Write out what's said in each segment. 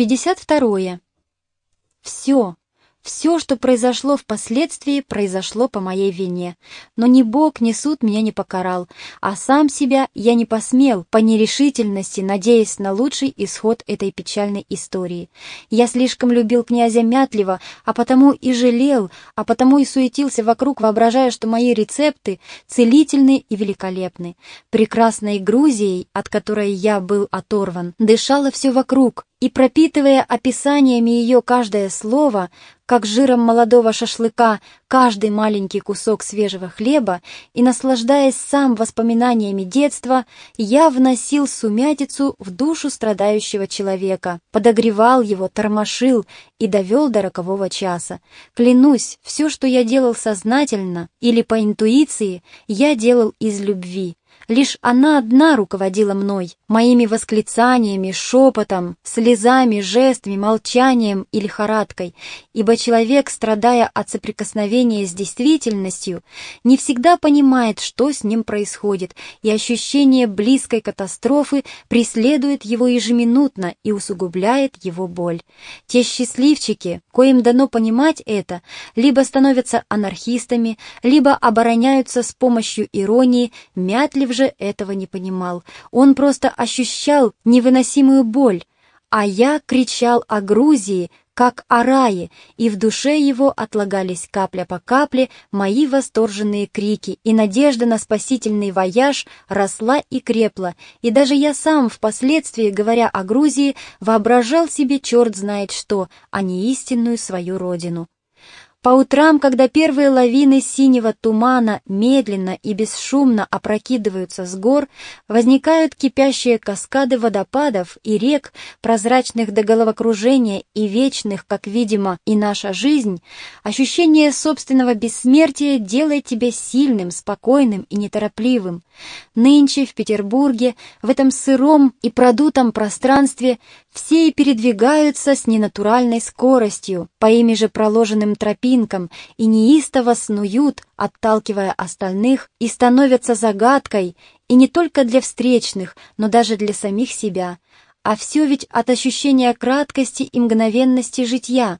52. Все, все, что произошло впоследствии, произошло по моей вине. Но ни Бог, ни суд меня не покарал, а сам себя я не посмел, по нерешительности, надеясь на лучший исход этой печальной истории. Я слишком любил князя Мятлева, а потому и жалел, а потому и суетился вокруг, воображая, что мои рецепты целительны и великолепны. Прекрасной Грузией, от которой я был оторван, дышало все вокруг, и пропитывая описаниями ее каждое слово, как жиром молодого шашлыка каждый маленький кусок свежего хлеба, и наслаждаясь сам воспоминаниями детства, я вносил сумятицу в душу страдающего человека, подогревал его, тормошил и довел до рокового часа. Клянусь, все, что я делал сознательно или по интуиции, я делал из любви, Лишь она одна руководила мной, моими восклицаниями, шепотом, слезами, жестами, молчанием и лихорадкой, ибо человек, страдая от соприкосновения с действительностью, не всегда понимает, что с ним происходит, и ощущение близкой катастрофы преследует его ежеминутно и усугубляет его боль. Те счастливчики, коим дано понимать это, либо становятся анархистами, либо обороняются с помощью иронии, Мятлив же этого не понимал. Он просто ощущал невыносимую боль, а я кричал о Грузии, как о рае, и в душе его отлагались капля по капле мои восторженные крики, и надежда на спасительный вояж росла и крепла, и даже я сам, впоследствии, говоря о Грузии, воображал себе черт знает что, а не истинную свою родину. По утрам, когда первые лавины синего тумана медленно и бесшумно опрокидываются с гор, возникают кипящие каскады водопадов и рек, прозрачных до головокружения и вечных, как, видимо, и наша жизнь, ощущение собственного бессмертия делает тебя сильным, спокойным и неторопливым. Нынче в Петербурге, в этом сыром и продутом пространстве, все и передвигаются с ненатуральной скоростью, по ими же проложенным тропинкам, и неистово снуют, отталкивая остальных, и становятся загадкой, и не только для встречных, но даже для самих себя. А все ведь от ощущения краткости и мгновенности житья,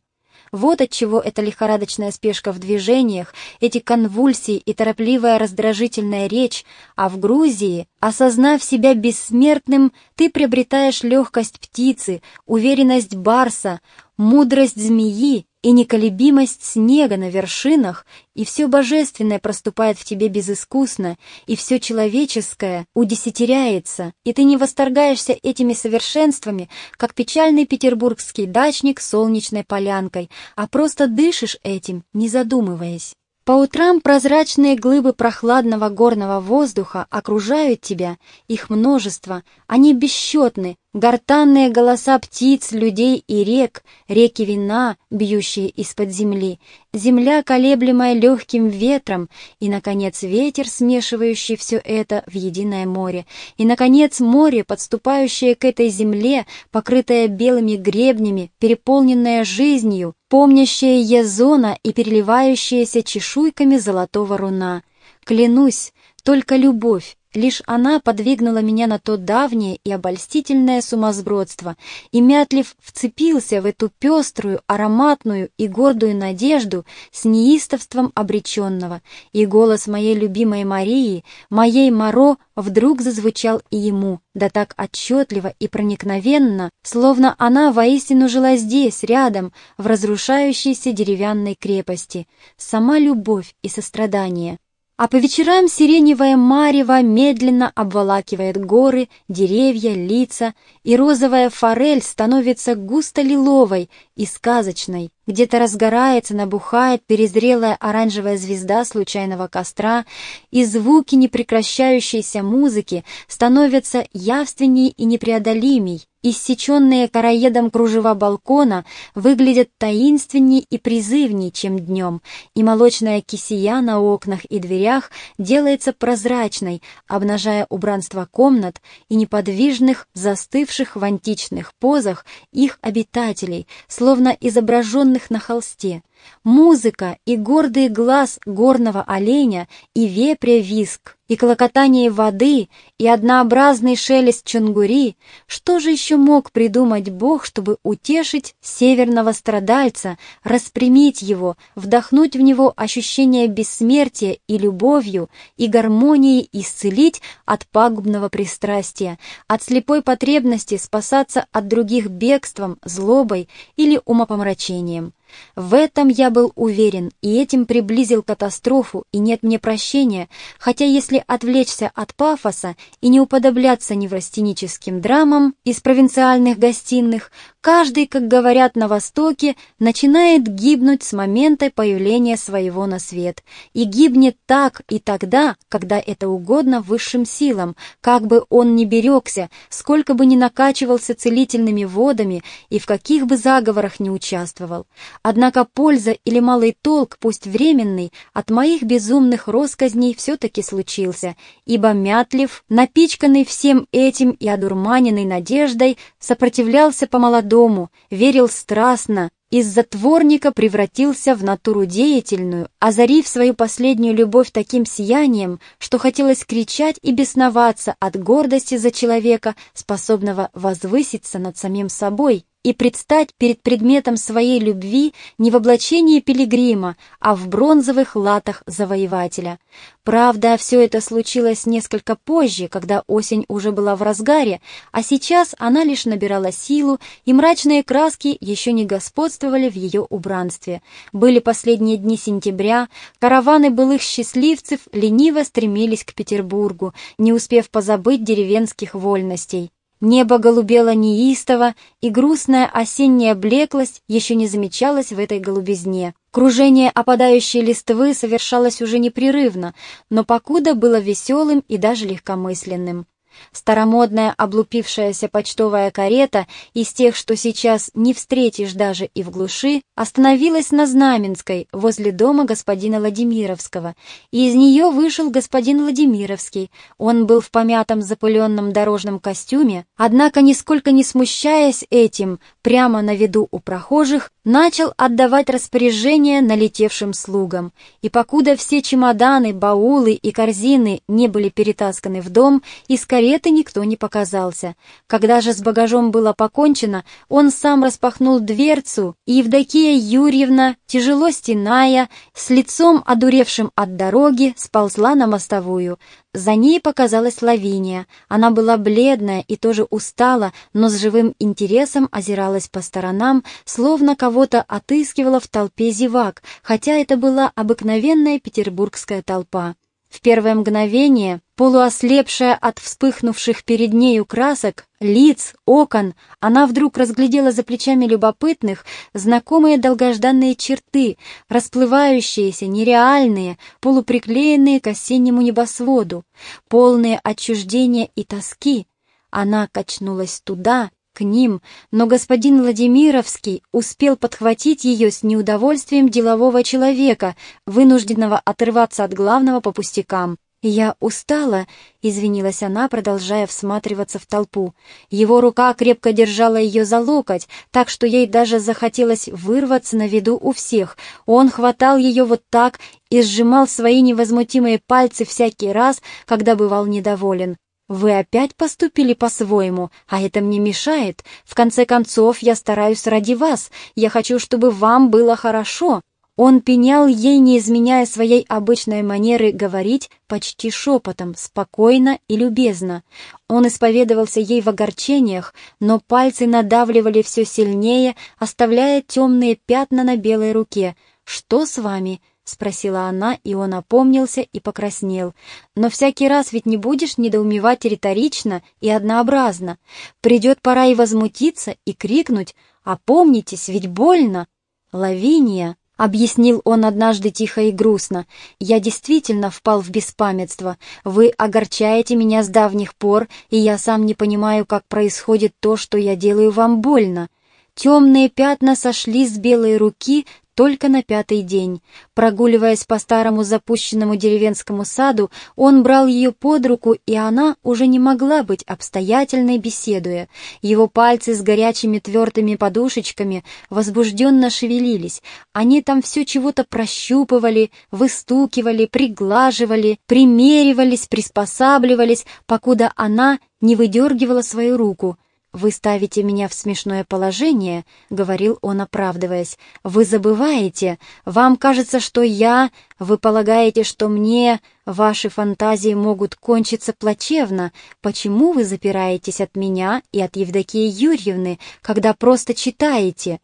вот отчего эта лихорадочная спешка в движениях, эти конвульсии и торопливая раздражительная речь, а в Грузии, осознав себя бессмертным, ты приобретаешь легкость птицы, уверенность барса, мудрость змеи и неколебимость снега на вершинах, и все божественное проступает в тебе безыскусно, и все человеческое удесятеряется, и ты не восторгаешься этими совершенствами, как печальный петербургский дачник солнечной полянкой, а просто дышишь этим, не задумываясь. По утрам прозрачные глыбы прохладного горного воздуха окружают тебя, их множество, они бесчетны, Гортанные голоса птиц, людей и рек, реки вина, бьющие из-под земли, земля, колеблемая легким ветром, и, наконец, ветер, смешивающий все это в единое море, и, наконец, море, подступающее к этой земле, покрытое белыми гребнями, переполненное жизнью, помнящее Езона и переливающееся чешуйками золотого руна. Клянусь, только любовь, Лишь она подвигнула меня на то давнее и обольстительное сумасбродство, и Мятлив вцепился в эту пеструю, ароматную и гордую надежду с неистовством обреченного, и голос моей любимой Марии, моей Моро, вдруг зазвучал и ему, да так отчетливо и проникновенно, словно она воистину жила здесь, рядом, в разрушающейся деревянной крепости, сама любовь и сострадание. А по вечерам сиреневая марево медленно обволакивает горы, деревья, лица, и розовая форель становится густо-лиловой и сказочной. Где-то разгорается, набухает перезрелая оранжевая звезда случайного костра, и звуки непрекращающейся музыки становятся явственней и непреодолимей, Иссеченные короедом кружева балкона выглядят таинственнее и призывнее, чем днем, и молочная кисия на окнах и дверях делается прозрачной, обнажая убранство комнат и неподвижных, застывших в античных позах их обитателей, словно изображенных на холсте. Музыка и гордый глаз горного оленя, и вепря виск, и клокотание воды, и однообразный шелест чунгури, что же еще мог придумать Бог, чтобы утешить северного страдальца, распрямить его, вдохнуть в него ощущение бессмертия и любовью, и гармонии исцелить от пагубного пристрастия, от слепой потребности спасаться от других бегством, злобой или умопомрачением. В этом я был уверен, и этим приблизил катастрофу, и нет мне прощения, хотя если отвлечься от пафоса и не уподобляться неврастеническим драмам из провинциальных гостиных, каждый, как говорят на Востоке, начинает гибнуть с момента появления своего на свет, и гибнет так и тогда, когда это угодно высшим силам, как бы он ни берегся, сколько бы ни накачивался целительными водами и в каких бы заговорах не участвовал. Однако польза или малый толк, пусть временный, от моих безумных росказней все-таки случился, ибо Мятлев, напичканный всем этим и одурманенный надеждой, сопротивлялся по-молодому, верил страстно, из затворника превратился в натуру деятельную, озарив свою последнюю любовь таким сиянием, что хотелось кричать и бесноваться от гордости за человека, способного возвыситься над самим собой и предстать перед предметом своей любви не в облачении пилигрима, а в бронзовых латах завоевателя. Правда, все это случилось несколько позже, когда осень уже была в разгаре, а сейчас она лишь набирала силу, и мрачные краски еще не господствовали в ее убранстве. Были последние дни сентября, караваны былых счастливцев лениво стремились к Петербургу, не успев позабыть деревенских вольностей. Небо голубело неистово, и грустная осенняя блеклость еще не замечалась в этой голубизне. Кружение опадающей листвы совершалось уже непрерывно, но покуда было веселым и даже легкомысленным. Старомодная облупившаяся почтовая карета из тех, что сейчас не встретишь даже и в глуши, остановилась на Знаменской, возле дома господина Владимировского, и из нее вышел господин Владимировский. Он был в помятом запыленном дорожном костюме, однако, нисколько не смущаясь этим, прямо на виду у прохожих, начал отдавать распоряжения налетевшим слугам. И покуда все чемоданы, баулы и корзины не были перетасканы в дом, из кареты никто не показался. Когда же с багажом было покончено, он сам распахнул дверцу, и Евдокия Юрьевна, тяжело стеная, с лицом одуревшим от дороги, сползла на мостовую. За ней показалась Лавиния. Она была бледная и тоже устала, но с живым интересом озиралась по сторонам, словно кого-то отыскивала в толпе зевак, хотя это была обыкновенная петербургская толпа. В первое мгновение, полуослепшая от вспыхнувших перед нею красок, лиц, окон, она вдруг разглядела за плечами любопытных знакомые долгожданные черты, расплывающиеся, нереальные, полуприклеенные к осеннему небосводу, полные отчуждения и тоски. Она качнулась туда, к ним, но господин Владимировский успел подхватить ее с неудовольствием делового человека, вынужденного отрываться от главного по пустякам. «Я устала», — извинилась она, продолжая всматриваться в толпу. Его рука крепко держала ее за локоть, так что ей даже захотелось вырваться на виду у всех. Он хватал ее вот так и сжимал свои невозмутимые пальцы всякий раз, когда бывал недоволен. Вы опять поступили по-своему, а это мне мешает. В конце концов, я стараюсь ради вас. Я хочу, чтобы вам было хорошо. Он пенял ей, не изменяя своей обычной манеры говорить почти шепотом, спокойно и любезно. Он исповедовался ей в огорчениях, но пальцы надавливали все сильнее, оставляя темные пятна на белой руке. «Что с вами?» — спросила она, и он опомнился и покраснел. «Но всякий раз ведь не будешь недоумевать риторично и однообразно. Придет пора и возмутиться, и крикнуть «Опомнитесь, ведь больно!» «Лавиния!» — объяснил он однажды тихо и грустно. «Я действительно впал в беспамятство. Вы огорчаете меня с давних пор, и я сам не понимаю, как происходит то, что я делаю вам больно». Темные пятна сошли с белой руки, только на пятый день. Прогуливаясь по старому запущенному деревенскому саду, он брал ее под руку, и она уже не могла быть обстоятельной, беседуя. Его пальцы с горячими твердыми подушечками возбужденно шевелились. Они там все чего-то прощупывали, выстукивали, приглаживали, примеривались, приспосабливались, покуда она не выдергивала свою руку — «Вы ставите меня в смешное положение», — говорил он, оправдываясь. «Вы забываете. Вам кажется, что я... Вы полагаете, что мне... Ваши фантазии могут кончиться плачевно. Почему вы запираетесь от меня и от Евдокии Юрьевны, когда просто читаете?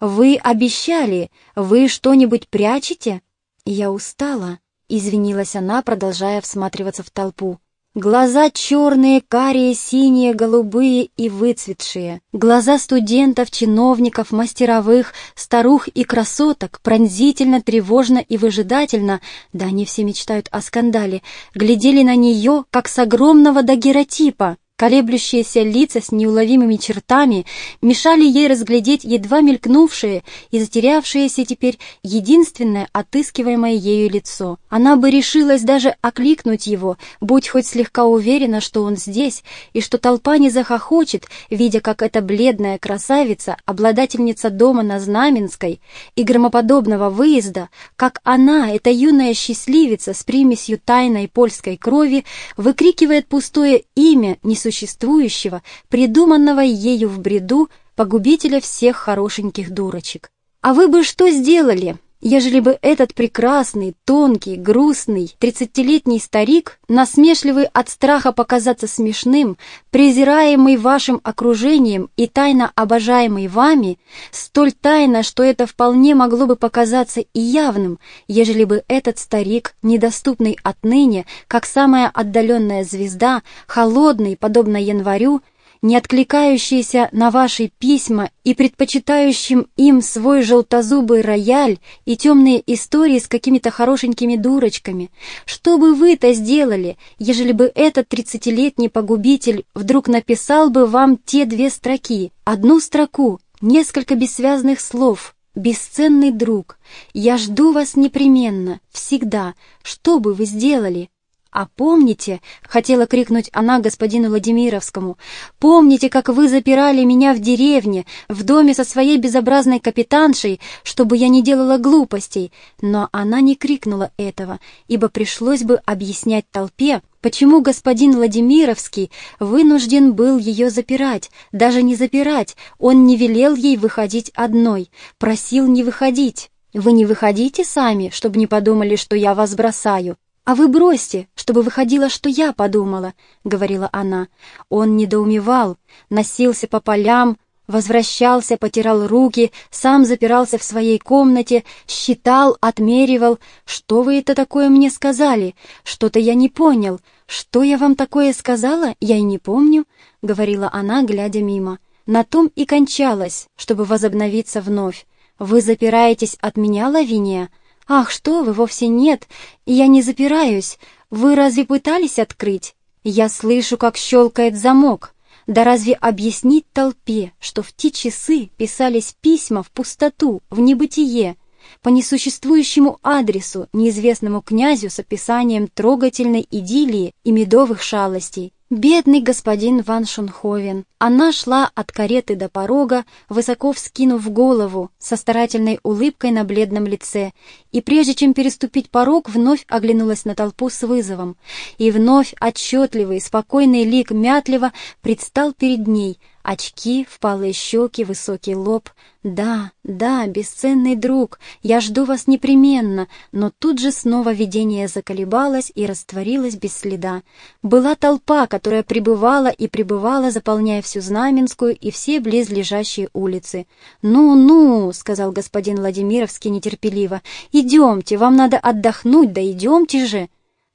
Вы обещали. Вы что-нибудь прячете?» «Я устала», — извинилась она, продолжая всматриваться в толпу. Глаза черные, карие, синие, голубые и выцветшие. Глаза студентов, чиновников, мастеровых, старух и красоток пронзительно, тревожно и выжидательно, да они все мечтают о скандале, глядели на нее, как с огромного дагеротипа. Колеблющиеся лица с неуловимыми чертами мешали ей разглядеть едва мелькнувшее и затерявшееся теперь единственное отыскиваемое ею лицо. Она бы решилась даже окликнуть его, будь хоть слегка уверена, что он здесь, и что толпа не захохочет, видя, как эта бледная красавица, обладательница дома на Знаменской и громоподобного выезда, как она, эта юная счастливица с примесью тайной польской крови, выкрикивает пустое имя, несущее существующего, придуманного ею в бреду, погубителя всех хорошеньких дурочек. А вы бы что сделали, ежели бы этот прекрасный, тонкий, грустный, тридцатилетний старик, насмешливый от страха показаться смешным, презираемый вашим окружением и тайно обожаемый вами, столь тайно, что это вполне могло бы показаться и явным, ежели бы этот старик, недоступный отныне, как самая отдаленная звезда, холодный, подобно январю, не откликающийся на ваши письма и предпочитающим им свой желтозубый рояль и темные истории с какими-то хорошенькими дурочками. Что бы вы-то сделали, ежели бы этот тридцатилетний погубитель вдруг написал бы вам те две строки, одну строку, несколько бессвязных слов, «Бесценный друг, я жду вас непременно, всегда, что бы вы сделали?» «А помните, — хотела крикнуть она господину Владимировскому, — помните, как вы запирали меня в деревне, в доме со своей безобразной капитаншей, чтобы я не делала глупостей?» Но она не крикнула этого, ибо пришлось бы объяснять толпе, почему господин Владимировский вынужден был ее запирать, даже не запирать, он не велел ей выходить одной, просил не выходить. «Вы не выходите сами, чтобы не подумали, что я вас бросаю?» «А вы бросьте, чтобы выходило, что я подумала», — говорила она. Он недоумевал, носился по полям, возвращался, потирал руки, сам запирался в своей комнате, считал, отмеривал. «Что вы это такое мне сказали? Что-то я не понял. Что я вам такое сказала? Я и не помню», — говорила она, глядя мимо. На том и кончалось, чтобы возобновиться вновь. «Вы запираетесь от меня, Лавиния?» «Ах, что вы, вовсе нет! Я не запираюсь! Вы разве пытались открыть? Я слышу, как щелкает замок!» Да разве объяснить толпе, что в те часы писались письма в пустоту, в небытие, по несуществующему адресу, неизвестному князю с описанием трогательной идиллии и медовых шалостей? Бедный господин Ван Шунховен. Она шла от кареты до порога, высоко вскинув голову, со старательной улыбкой на бледном лице, и прежде чем переступить порог, вновь оглянулась на толпу с вызовом. И вновь отчетливый, спокойный лик Мятлева предстал перед ней, Очки, впалые щеки, высокий лоб. Да, да, бесценный друг, я жду вас непременно, но тут же снова видение заколебалось и растворилось без следа. Была толпа, которая пребывала и пребывала, заполняя всю Знаменскую и все близлежащие улицы. «Ну-ну», — сказал господин Владимировский нетерпеливо, — «идемте, вам надо отдохнуть, да идемте же».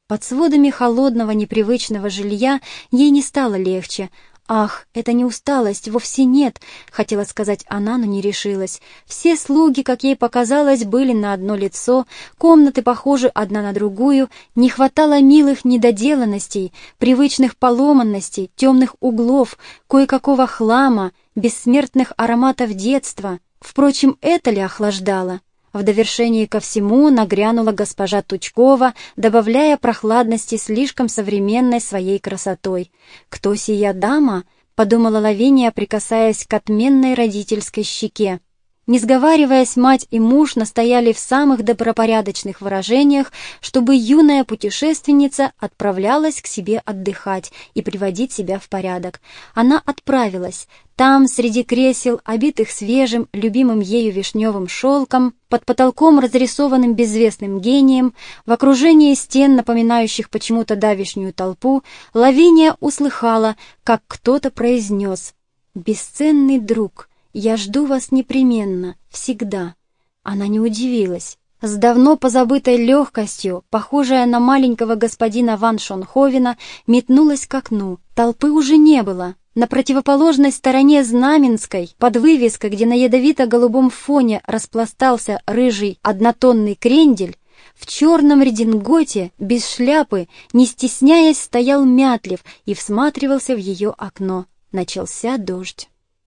Под сводами холодного непривычного жилья ей не стало легче. «Ах, это не усталость, вовсе нет», — хотела сказать она, но не решилась. Все слуги, как ей показалось, были на одно лицо, комнаты похожи одна на другую, не хватало милых недоделанностей, привычных поломанностей, темных углов, кое-какого хлама, бессмертных ароматов детства. Впрочем, это ли охлаждало? В довершении ко всему нагрянула госпожа Тучкова, добавляя прохладности слишком современной своей красотой. «Кто сия дама?» — подумала Лавиния, прикасаясь к отменной родительской щеке. Не сговариваясь, мать и муж настояли в самых добропорядочных выражениях, чтобы юная путешественница отправлялась к себе отдыхать и приводить себя в порядок. Она отправилась. Там, среди кресел, обитых свежим, любимым ею вишневым шелком, под потолком, разрисованным безвестным гением, в окружении стен, напоминающих почему-то давишнюю толпу, Лавиния услыхала, как кто-то произнес «Бесценный друг». «Я жду вас непременно, всегда». Она не удивилась. С давно позабытой легкостью, похожая на маленького господина Ван Шонховена, метнулась к окну. Толпы уже не было. На противоположной стороне Знаменской, под вывеской, где на ядовито-голубом фоне распластался рыжий однотонный крендель, в черном рединготе, без шляпы, не стесняясь, стоял Мятлев и всматривался в ее окно. Начался дождь.